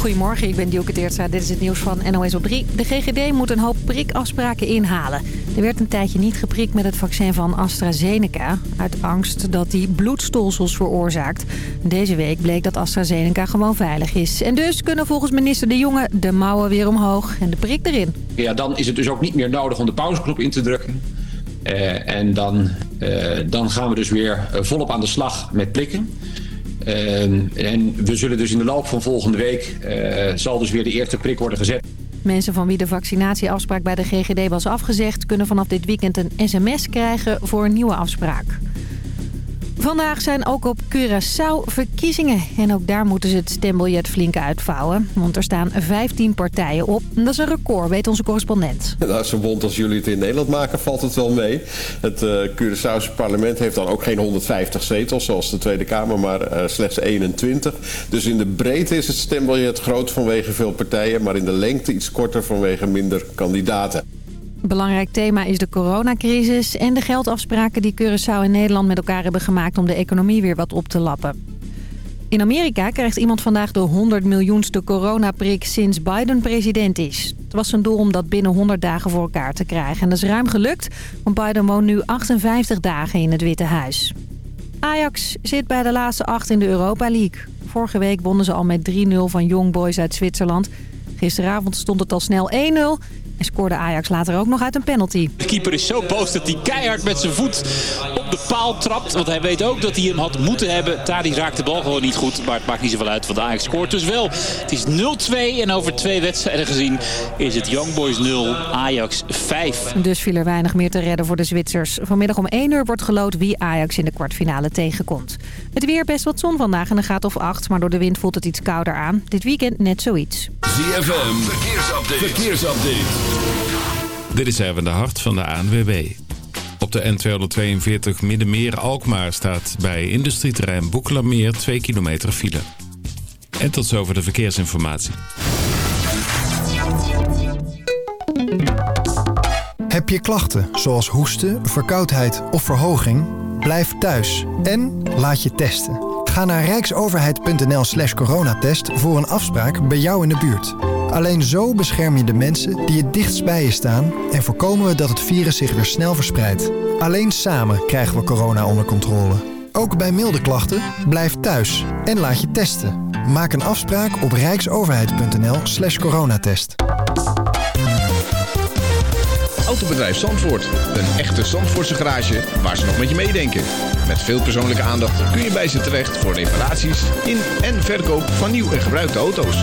Goedemorgen, ik ben Dielke Teertstra. Dit is het nieuws van NOS op 3. De GGD moet een hoop prikafspraken inhalen. Er werd een tijdje niet geprikt met het vaccin van AstraZeneca... uit angst dat die bloedstolsels veroorzaakt. Deze week bleek dat AstraZeneca gewoon veilig is. En dus kunnen volgens minister De Jonge de mouwen weer omhoog en de prik erin. Ja, dan is het dus ook niet meer nodig om de pauzeknop in te drukken. Uh, en dan, uh, dan gaan we dus weer volop aan de slag met prikken. Uh, en we zullen dus in de loop van volgende week... Uh, zal dus weer de eerste prik worden gezet. Mensen van wie de vaccinatieafspraak bij de GGD was afgezegd... kunnen vanaf dit weekend een sms krijgen voor een nieuwe afspraak. Vandaag zijn ook op Curaçao verkiezingen. En ook daar moeten ze het stembiljet flink uitvouwen. Want er staan 15 partijen op. Dat is een record, weet onze correspondent. Nou, zo bond als jullie het in Nederland maken, valt het wel mee. Het uh, Curaçaose parlement heeft dan ook geen 150 zetels, zoals de Tweede Kamer, maar uh, slechts 21. Dus in de breedte is het stembiljet groot vanwege veel partijen... maar in de lengte iets korter vanwege minder kandidaten. Belangrijk thema is de coronacrisis en de geldafspraken die Curaçao en Nederland met elkaar hebben gemaakt om de economie weer wat op te lappen. In Amerika krijgt iemand vandaag de 100 miljoenste coronaprik sinds Biden president is. Het was zijn doel om dat binnen 100 dagen voor elkaar te krijgen. En dat is ruim gelukt, want Biden woont nu 58 dagen in het Witte Huis. Ajax zit bij de laatste acht in de Europa League. Vorige week wonnen ze al met 3-0 van Young Boys uit Zwitserland. Gisteravond stond het al snel 1-0 en scoorde Ajax later ook nog uit een penalty. De keeper is zo boos dat hij keihard met zijn voet op de paal trapt. Want hij weet ook dat hij hem had moeten hebben. Tadi raakt de bal gewoon niet goed. Maar het maakt niet zoveel uit, want Ajax scoort dus wel. Het is 0-2 en over twee wedstrijden gezien is het Young Boys 0, Ajax 5. Dus viel er weinig meer te redden voor de Zwitsers. Vanmiddag om 1 uur wordt geloot wie Ajax in de kwartfinale tegenkomt. Het weer best wat zon vandaag en een gaat of 8. Maar door de wind voelt het iets kouder aan. Dit weekend net zoiets. ZFM, verkeersupdate. verkeersupdate. Dit is even de hart van de ANWB. Op de N242 Middenmeer-Alkmaar staat bij industrieterrein Boekelameer 2 kilometer file. En tot zover de verkeersinformatie. Heb je klachten zoals hoesten, verkoudheid of verhoging? Blijf thuis en laat je testen. Ga naar rijksoverheid.nl slash coronatest voor een afspraak bij jou in de buurt. Alleen zo bescherm je de mensen die het dichtst bij je staan... en voorkomen we dat het virus zich weer snel verspreidt. Alleen samen krijgen we corona onder controle. Ook bij milde klachten, blijf thuis en laat je testen. Maak een afspraak op rijksoverheid.nl slash coronatest. Autobedrijf Zandvoort. Een echte Zandvoortse garage waar ze nog met je meedenken. Met veel persoonlijke aandacht kun je bij ze terecht voor reparaties in en verkoop van nieuw en gebruikte auto's.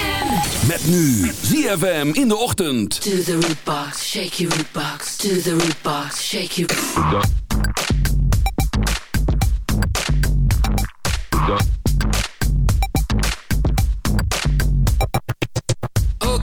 Met nu ZFM in de ochtend. To the root box, shake your root box. To the root box, shake your...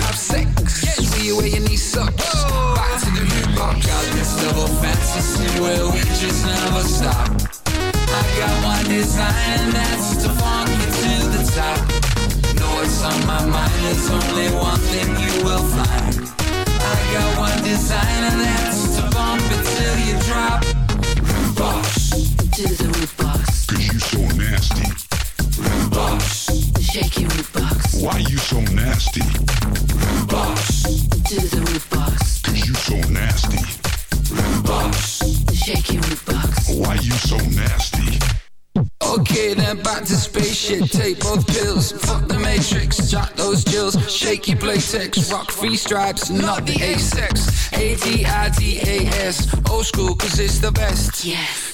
have sex. Squeeze away your knee sucks. Back to the Rudebox. Got this double fantasy where we just never stop. I got one design and that's to funk you to the top. Know what's on my mind, there's only one thing you will find. I got one design and that's to bump it till you drop. Roof box. To the roof box. Cause you so nasty. Roof box. Shake your roof box. Why you so nasty? Roof box. To the roof box. Cause you so nasty. Roof box. Shake your roof box. Why you so nasty? Okay Okay, then back to spaceship. Take both pills. Fuck the matrix. Jack those jills. Shaky playtex. Rock free stripes. Not the A-sex. A-D-I-D-A-S. Old school, cause it's the best. Yes.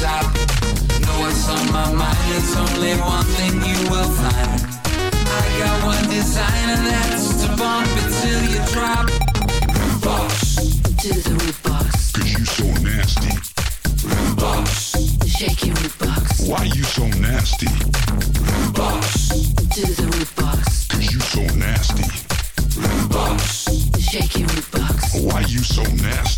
the. Know what's on my mind? It's only one thing you will find. I got one design and that's to bump it till you drop. Boss, To the Rudebox. Cause you so nasty. boss, Shake your root box. Why you so nasty? boss, To the Rudebox. Cause you so nasty. boss. Shake your root box. Why you so nasty?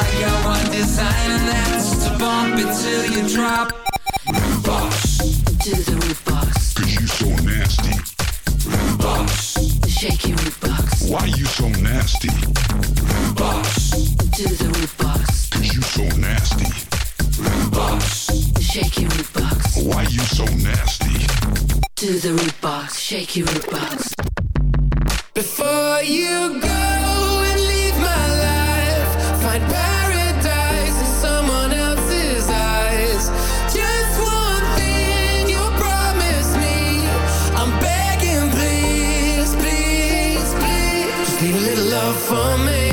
I got one design and that's to bump it till you drop. Boss, To the Rudebox. Cause you so nasty. boss, Shake your Rudebox. Why you so nasty? boss, To the Rudebox. Cause you so nasty. boss, Shake your root box. Why you so nasty? To the Rudebox. Shake your Rudebox. Before you go love for me.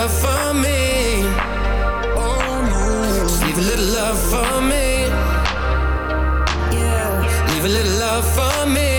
Love for me. Leave a little love for me. Yeah, leave a little love for me.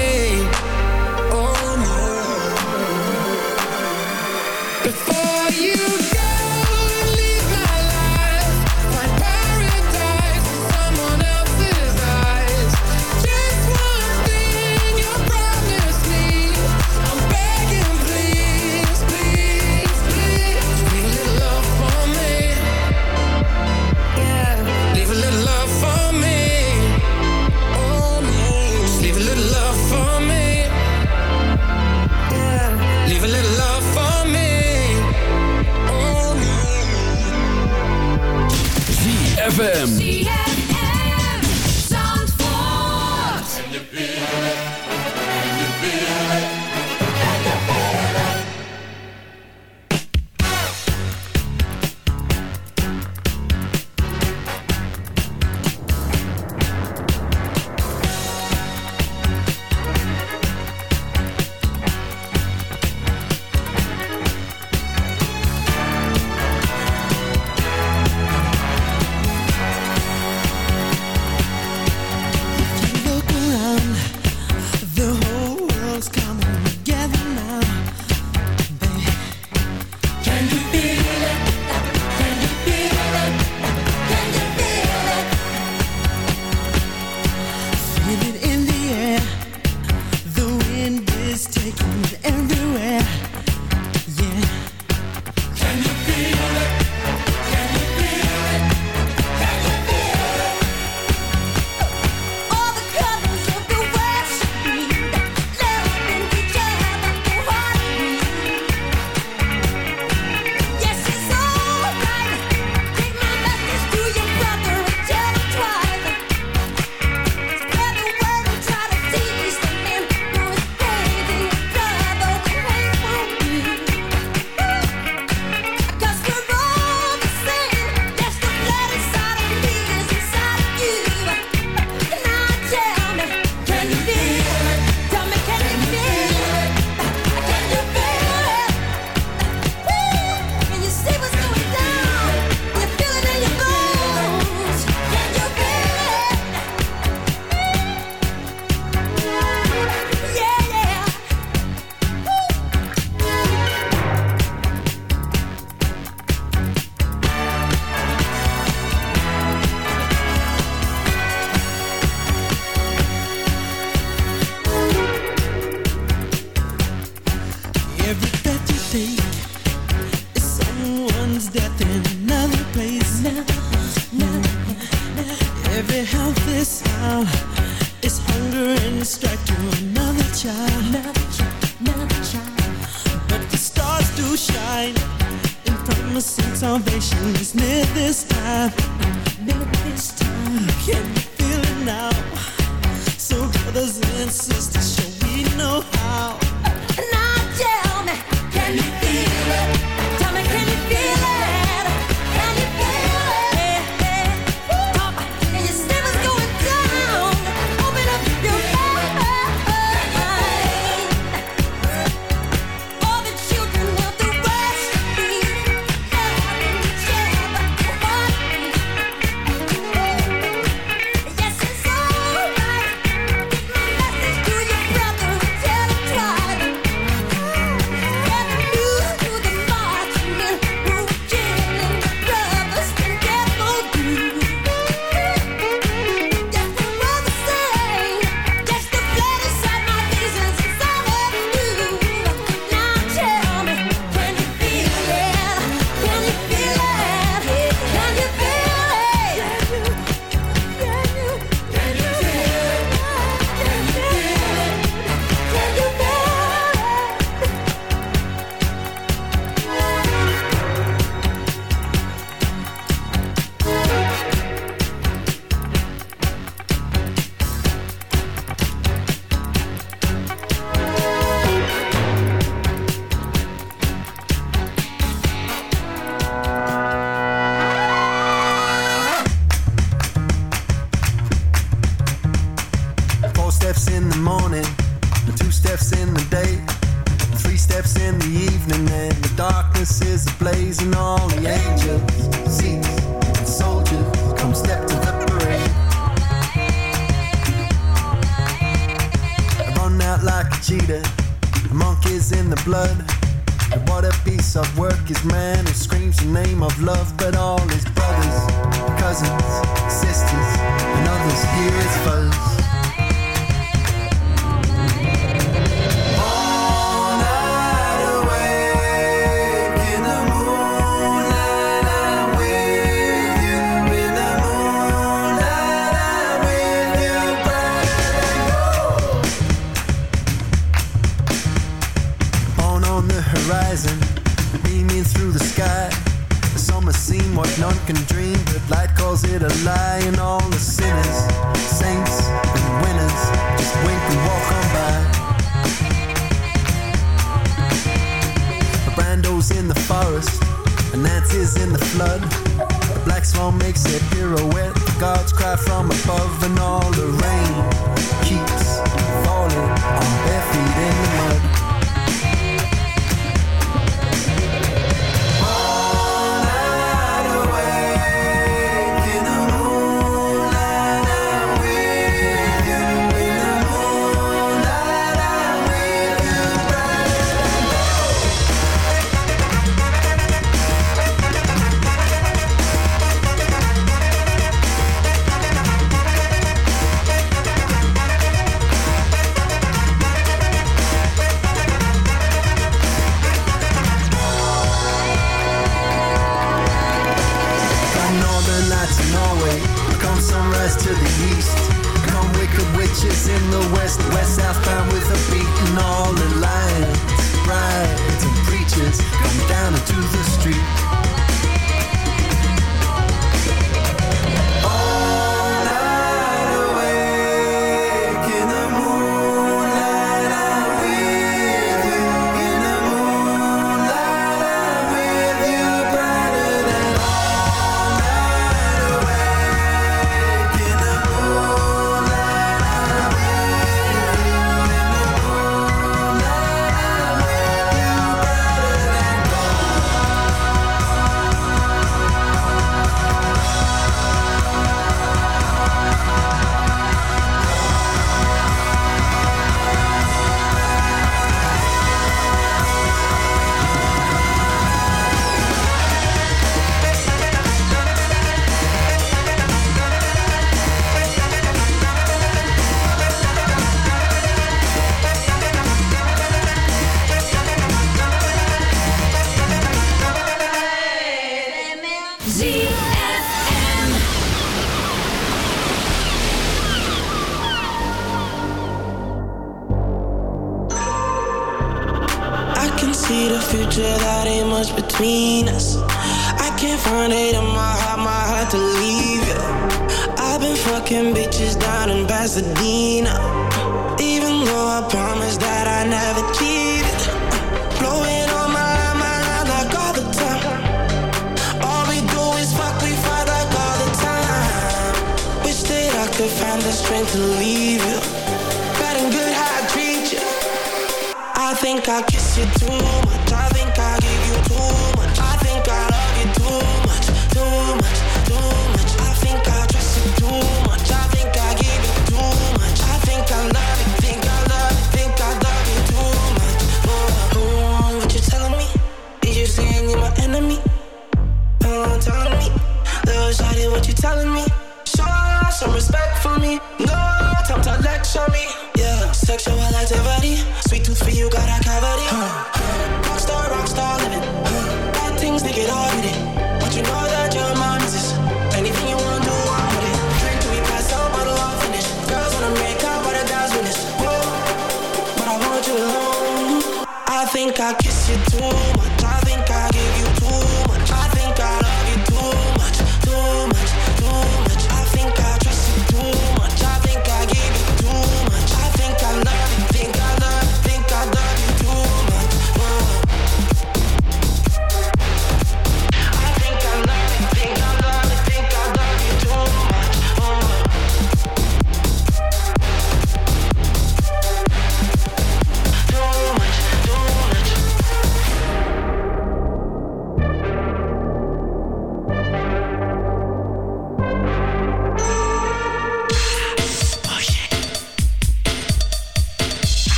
I kiss you too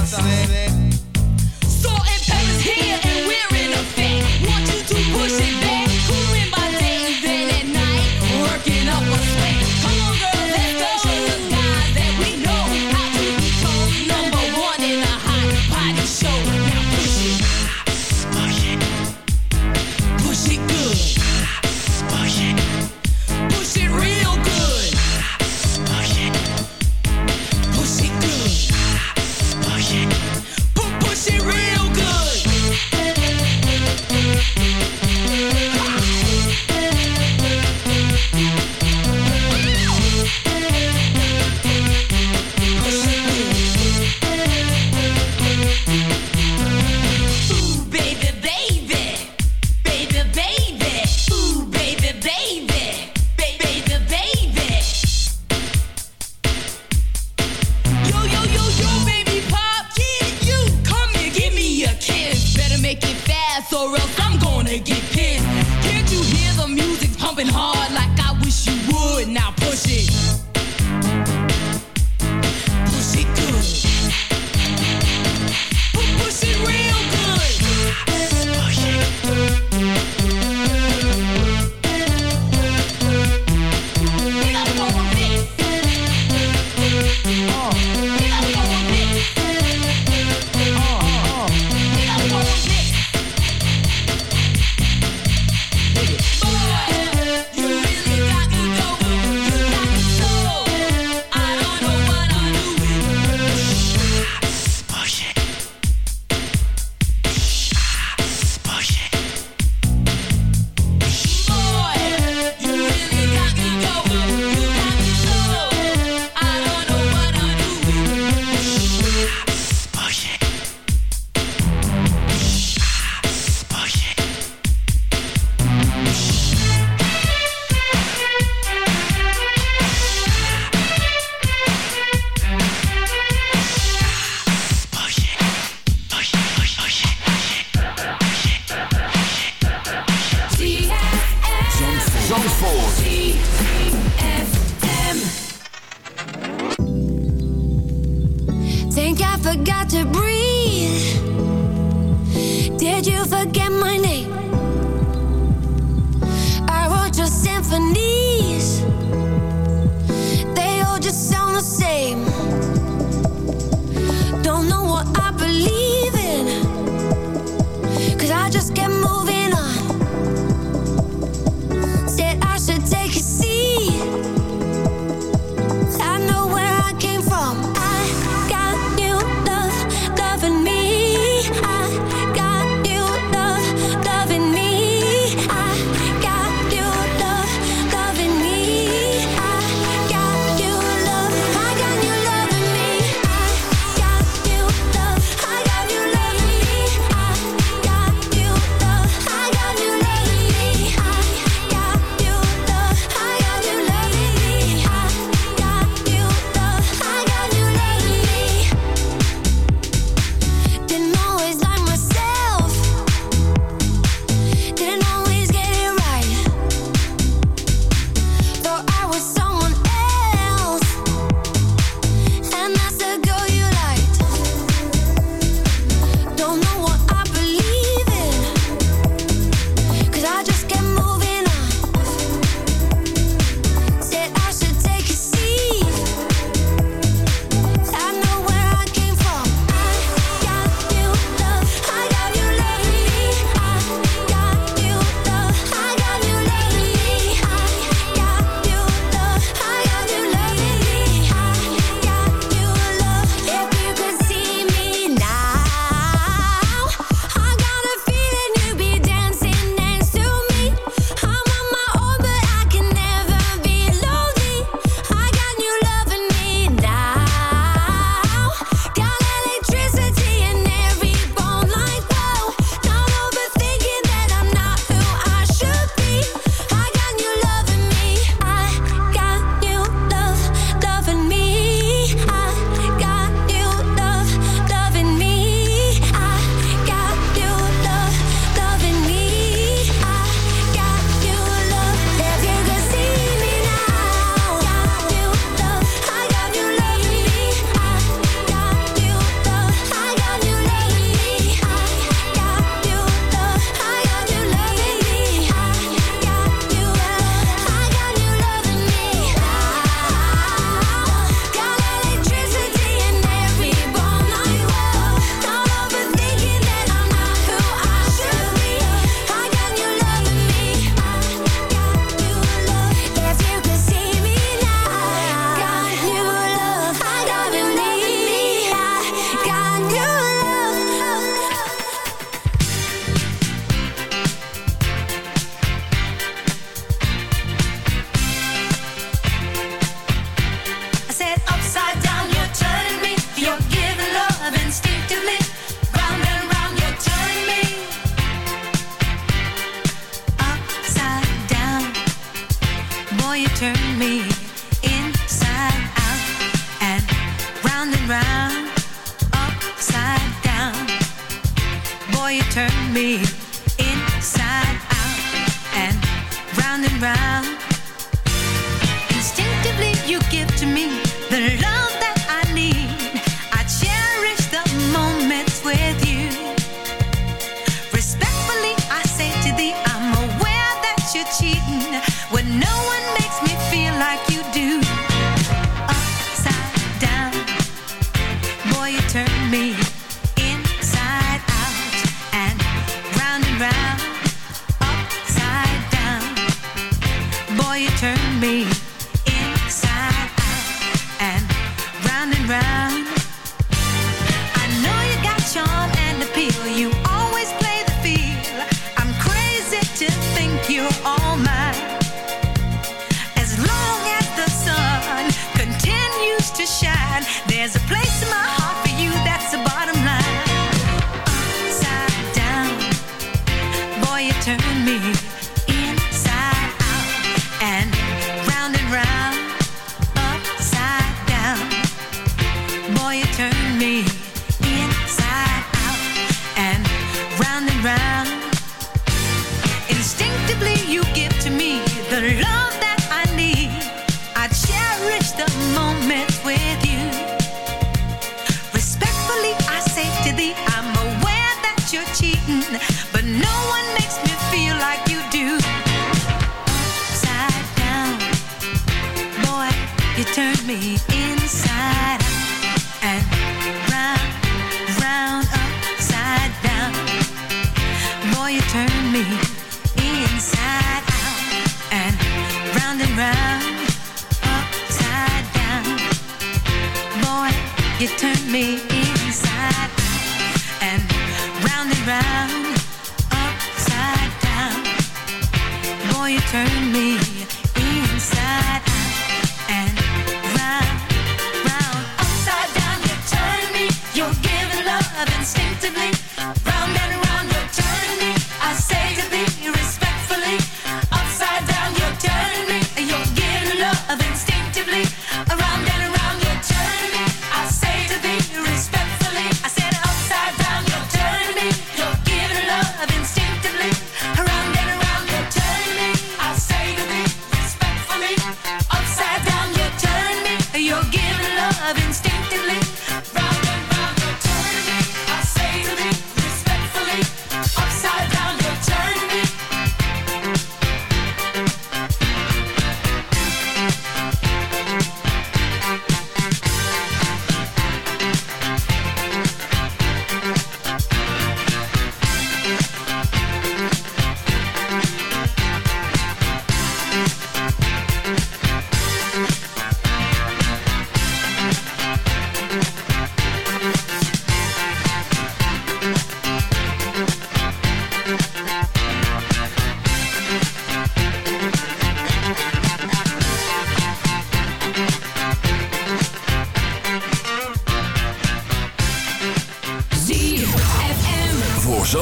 Dance, I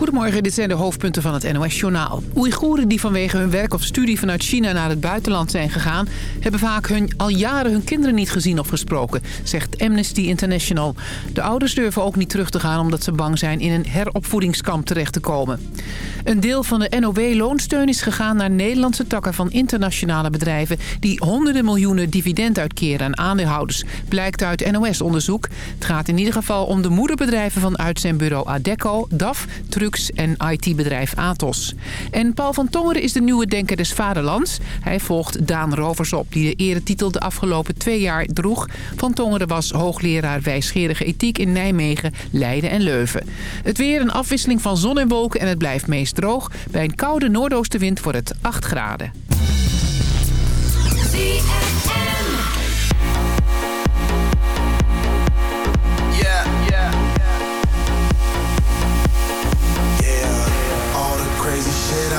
Goedemorgen, dit zijn de hoofdpunten van het NOS-journaal. Oeigoeren die vanwege hun werk of studie vanuit China naar het buitenland zijn gegaan... hebben vaak hun, al jaren hun kinderen niet gezien of gesproken, zegt Amnesty International. De ouders durven ook niet terug te gaan omdat ze bang zijn in een heropvoedingskamp terecht te komen. Een deel van de NOW-loonsteun is gegaan naar Nederlandse takken van internationale bedrijven... die honderden miljoenen dividend uitkeren aan aandeelhouders, blijkt uit NOS-onderzoek. Het gaat in ieder geval om de moederbedrijven van uitzendbureau Adecco, DAF, En IT-bedrijf Atos. En Paul van Tongeren is de nieuwe denker des vaderlands. Hij volgt Daan Rovers op, die de eretitel de afgelopen twee jaar droeg. Van Tongeren was hoogleraar wijsgerige ethiek in Nijmegen, Leiden en Leuven. Het weer een afwisseling van zon en wolken en het blijft meest droog. Bij een koude noordoostenwind wordt het 8 graden.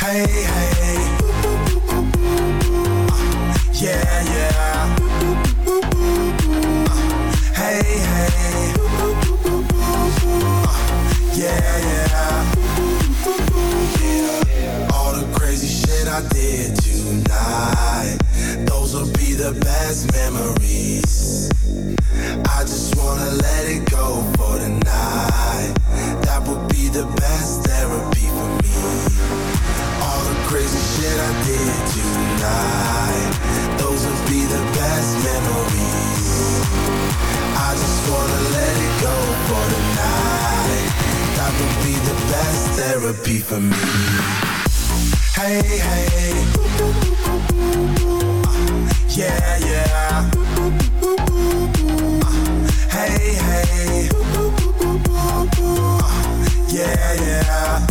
Hey, hey. Uh, yeah, yeah. Uh, hey, hey. Uh, yeah, yeah. All the crazy shit I did tonight. Those will be the best memories. I just wanna let it go did tonight. Those would be the best memories. I just wanna let it go for the night. That would be the best therapy for me. Hey, hey. Yeah, yeah. Hey, hey. Yeah, yeah.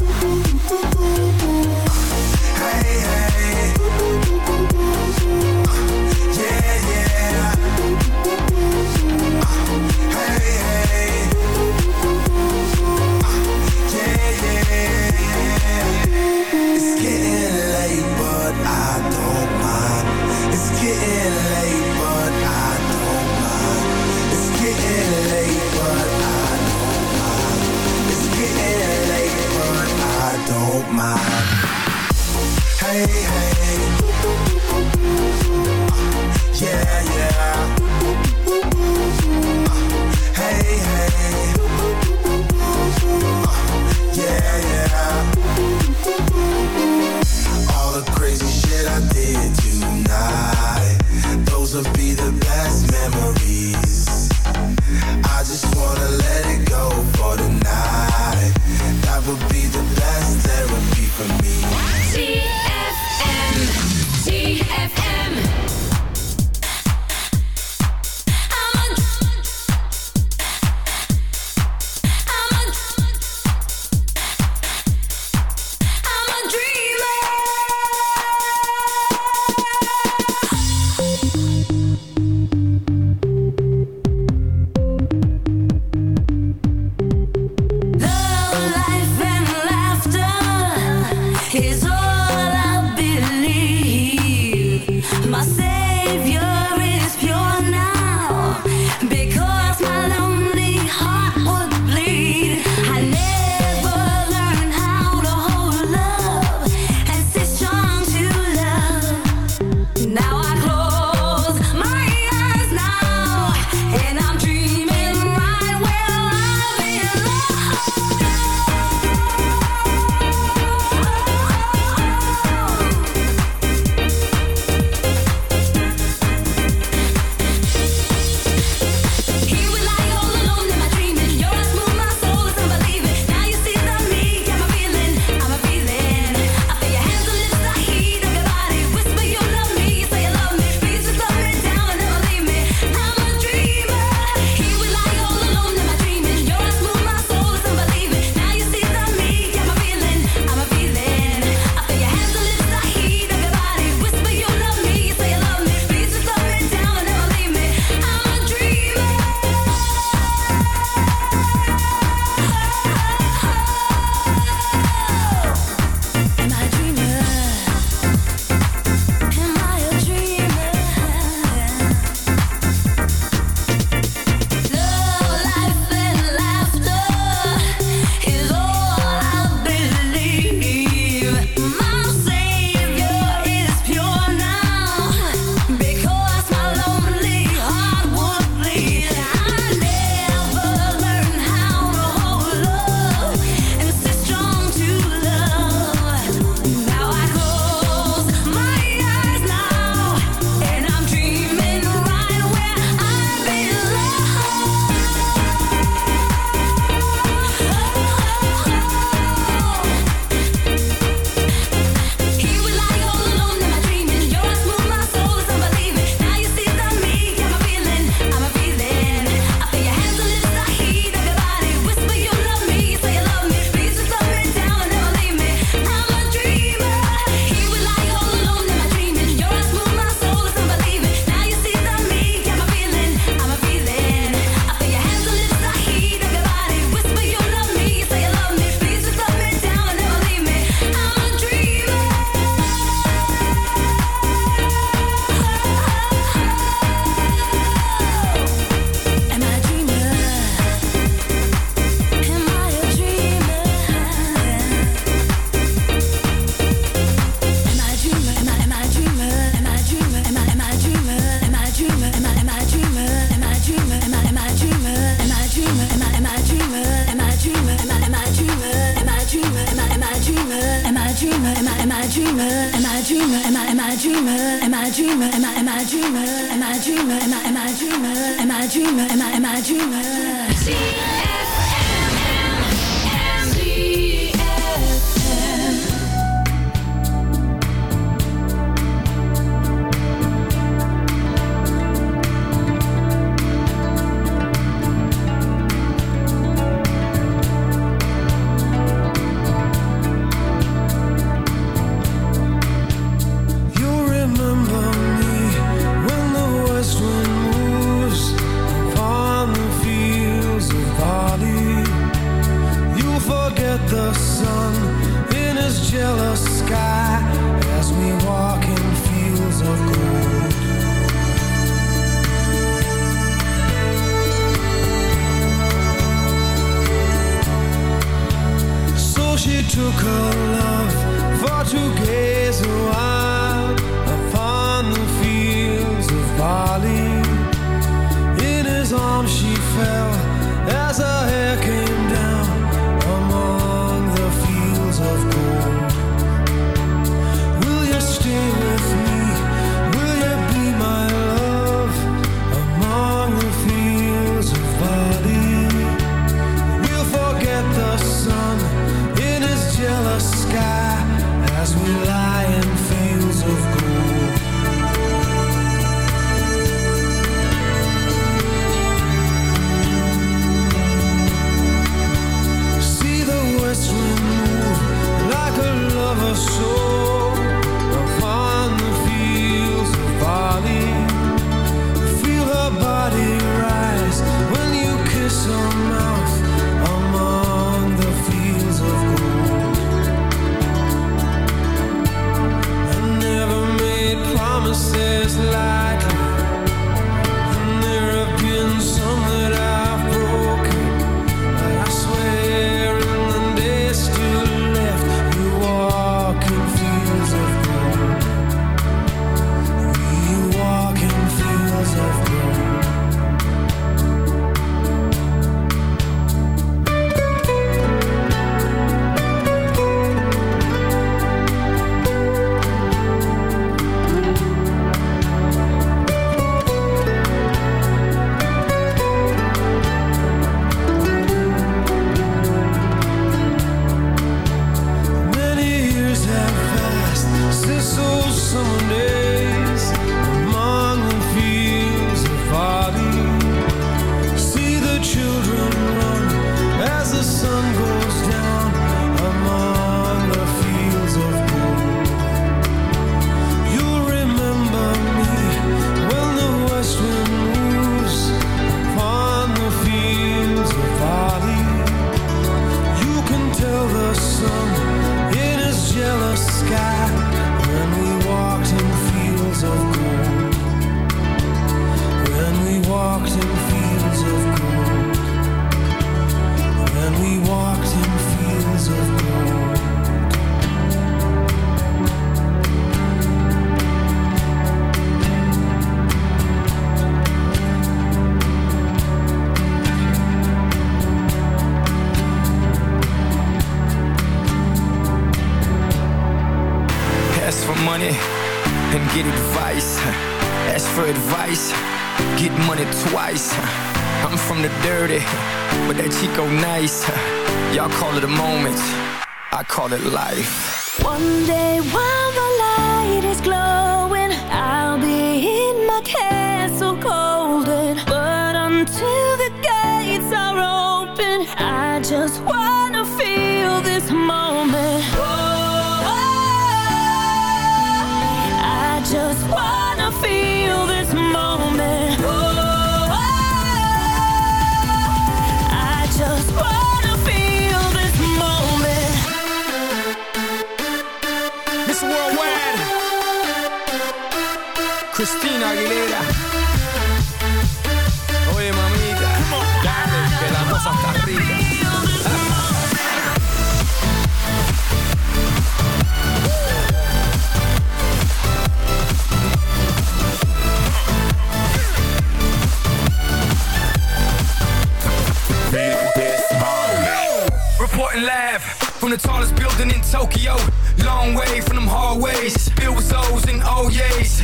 From the tallest building in Tokyo. Long way from them hallways. Bill was O's and O's.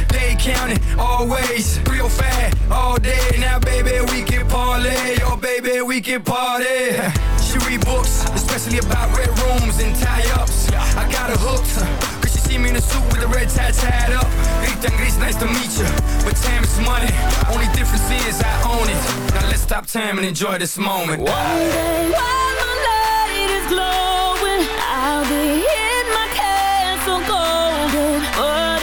They counting always. Real fat all day. Now, baby, we can parlay. Oh, baby, we can party. She read books, especially about red rooms and tie-ups. I got her hooked. Cause she see me in a suit with a red tie tied up. Rita and Gris, nice to meet you. But time is money. Only difference is I own it. Now let's stop time and enjoy this moment. One day my light is glowing, in my castle golden. But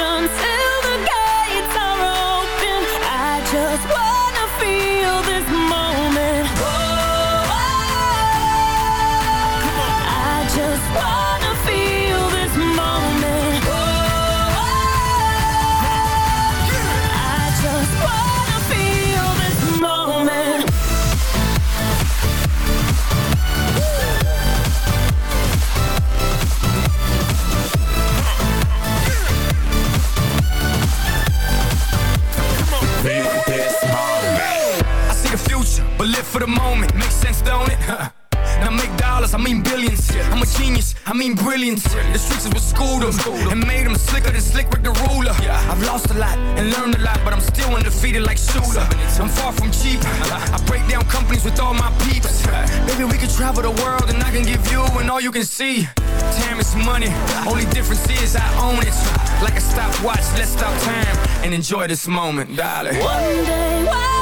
can see. Time is money, only difference is I own it. Like a stopwatch, let's stop time and enjoy this moment, darling. One day while